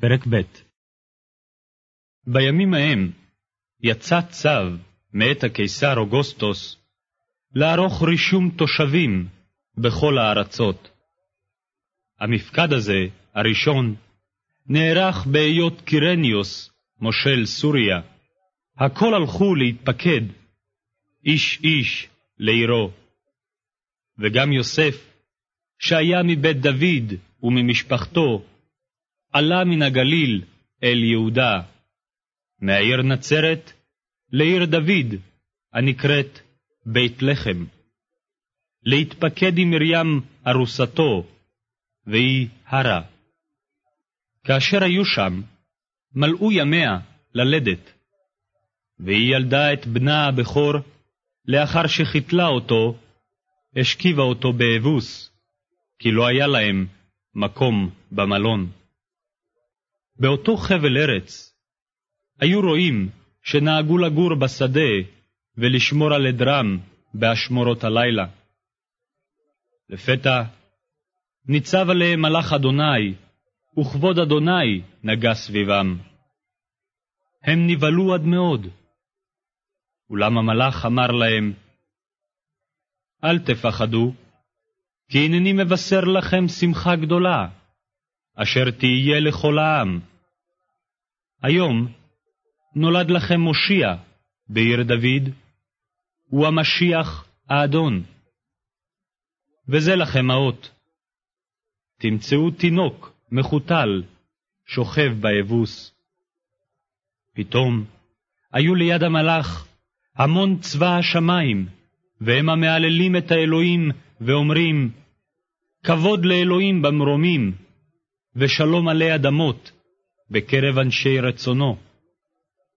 פרק ב' בימים ההם יצא צו מאת הקיסר אוגוסטוס לערוך רישום תושבים בכל הארצות. המפקד הזה, הראשון, נערך בהיות קירניוס, מושל סוריה. הכל הלכו להתפקד, איש איש לעירו. וגם יוסף, שהיה מבית דוד וממשפחתו, עלה מן הגליל אל יהודה, מהעיר נצרת לעיר דוד, הנקראת בית לחם, להתפקד עם מרים ארוסתו, והיא הרה. כאשר היו שם, מלאו ימיה ללדת, והיא ילדה את בנה הבכור, לאחר שחיתלה אותו, השכיבה אותו באבוס, כי לא היה להם מקום במלון. באותו חבל ארץ היו רועים שנהגו לגור בשדה ולשמור על עדרם באשמורות הלילה. לפתע ניצב עליהם מלאך אדוני, וכבוד אדוני נגע סביבם. הם נבהלו עד מאוד. אולם המלאך אמר להם, אל תפחדו, כי הנני מבשר לכם שמחה גדולה, אשר תהיה לכל העם. היום נולד לכם מושיע בעיר דוד, הוא המשיח האדון. וזה לכם האות. תמצאו תינוק מחותל, שוכב באבוס. פתאום היו ליד המלאך המון צבא השמיים, והם המהללים את האלוהים ואומרים, כבוד לאלוהים במרומים, ושלום עלי אדמות, בקרב אנשי רצונו.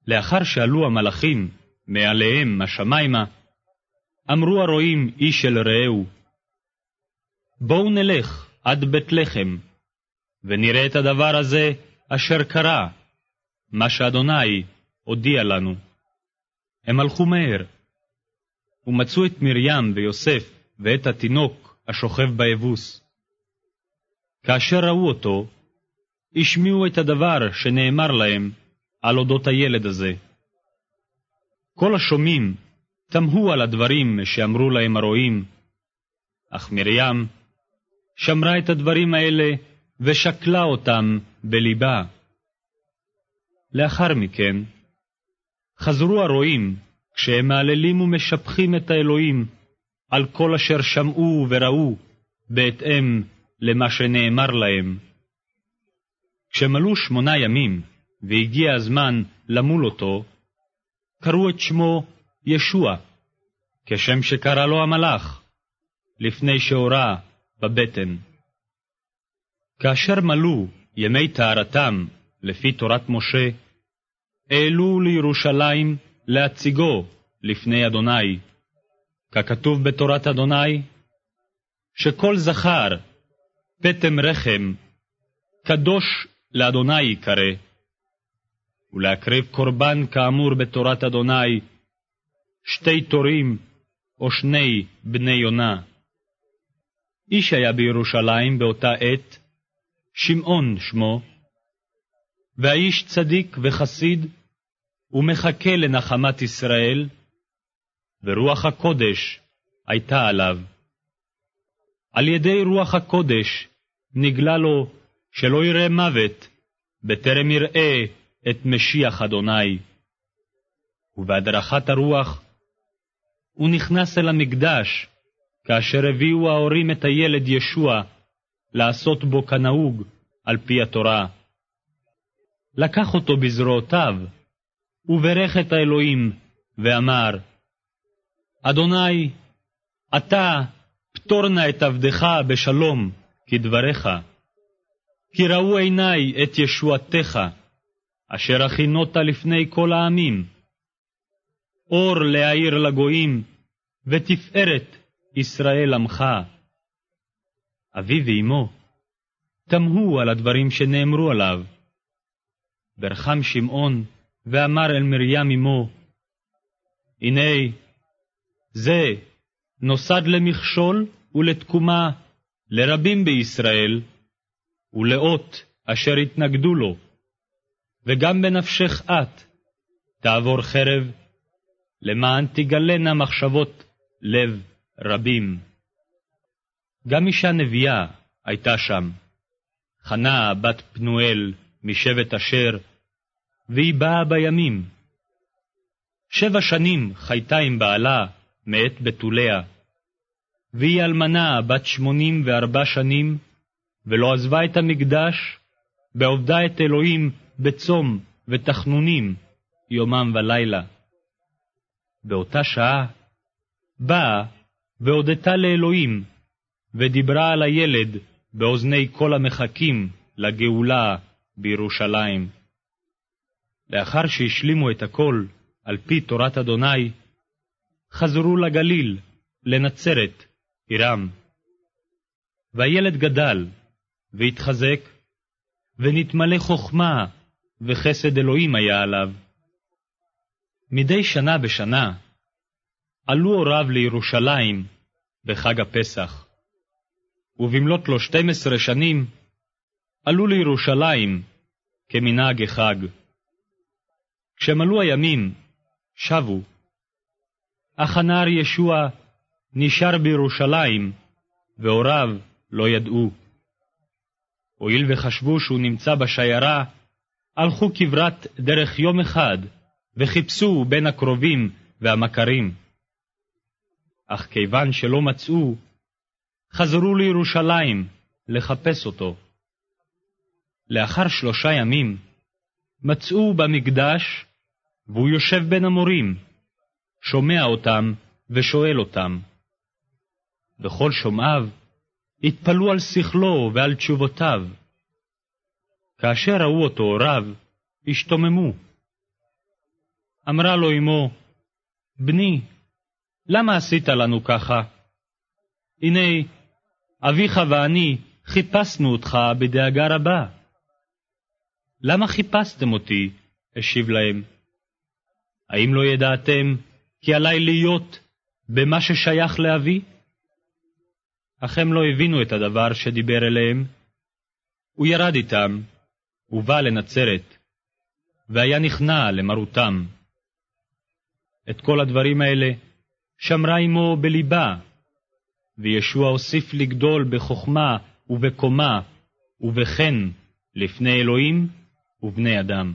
לאחר שעלו המלאכים מעליהם השמיימה, אמרו הרועים איש אל רעהו, בואו נלך עד בית לחם, ונראה את הדבר הזה אשר קרה, מה שאדוני הודיע לנו. הם הלכו מהר, ומצאו את מרים ויוסף ואת התינוק השוכב באבוס. כאשר ראו אותו, השמיעו את הדבר שנאמר להם על אודות הילד הזה. כל השומעים תמהו על הדברים שאמרו להם הרועים, אך מרים שמרה את הדברים האלה ושקלה אותם בלבה. לאחר מכן, חזרו הרועים כשהם מהללים ומשבחים את האלוהים על כל אשר שמעו וראו בהתאם למה שנאמר להם. כשמלאו שמונה ימים והגיע הזמן למול אותו, קראו את שמו ישוע, כשם שקרא לו המלאך, לפני שהורה בבטן. כאשר מלאו ימי טהרתם לפי תורת משה, העלו לירושלים להציגו לפני אדוני, ככתוב בתורת אדוני, שכל זכר, פטם רחם, קדוש לאדוני יקרא, ולהקריב קורבן כאמור בתורת אדוני, שתי תורים או שני בני יונה. איש היה בירושלים באותה עת, שמעון שמו, והאיש צדיק וחסיד, ומחכה לנחמת ישראל, ורוח הקודש הייתה עליו. על ידי רוח הקודש נגלה לו שלא יראה מוות, בטרם יראה את משיח אדוני. ובהדרכת הרוח הוא נכנס אל המקדש, כאשר הביאו ההורים את הילד ישוע לעשות בו כנהוג על פי התורה. לקח אותו בזרועותיו, וברך את האלוהים, ואמר, אדוני, אתה פטור נא את עבדך בשלום, כדבריך. כי ראו עיני את ישועתך, אשר הכינות לפני כל העמים. אור להאיר לגויים, ותפארת ישראל עמך. אבי ואמו תמהו על הדברים שנאמרו עליו. ברחם שמעון ואמר אל מרים אמו, הנה, זה נוסד למכשול ולתקומה לרבים בישראל, ולאות אשר התנגדו לו, וגם בנפשך את תעבור חרב, למען תגלנה מחשבות לב רבים. גם אישה נביאה הייתה שם, חנה בת פנואל משבט אשר, והיא באה בימים. שבע שנים חייתה עם בעלה מאת בתוליה, והיא אלמנה בת שמונים וארבע שנים, ולא עזבה את המקדש, בעובדה את אלוהים בצום ותחנונים, יומם ולילה. באותה שעה באה והודתה לאלוהים, ודיברה על הילד באוזני כל המחכים לגאולה בירושלים. לאחר שהשלימו את הכל על פי תורת אדוני, חזרו לגליל, לנצרת, עירם. והילד גדל, והתחזק, ונתמלא חכמה, וחסד אלוהים היה עליו. מדי שנה בשנה עלו הוריו לירושלים בחג הפסח, ובמלאת לו שתים עשרה שנים עלו לירושלים כמנהג החג. כשמלאו הימים, שבו, אך הנער ישוע נשאר בירושלים, והוריו לא ידעו. הואיל וחשבו שהוא נמצא בשיירה, הלכו כברת דרך יום אחד, וחיפשו בין הקרובים והמכרים. אך כיוון שלא מצאו, חזרו לירושלים לחפש אותו. לאחר שלושה ימים מצאו במקדש, והוא יושב בין המורים, שומע אותם ושואל אותם. וכל שומעיו התפלאו על שכלו ועל תשובותיו. כאשר ראו אותו הוריו, השתוממו. אמרה לו אמו, בני, למה עשית לנו ככה? הנה, אביך ואני חיפשנו אותך בדאגה רבה. למה חיפשתם אותי? השיב להם. האם לא ידעתם כי עלי להיות במה ששייך לאבי? אך הם לא הבינו את הדבר שדיבר אליהם. הוא ירד איתם, ובא לנצרת, והיה נכנע למרותם. את כל הדברים האלה שמרה עמו בליבה, וישוע הוסיף לגדול בחוכמה ובקומה ובחן לפני אלוהים ובני אדם.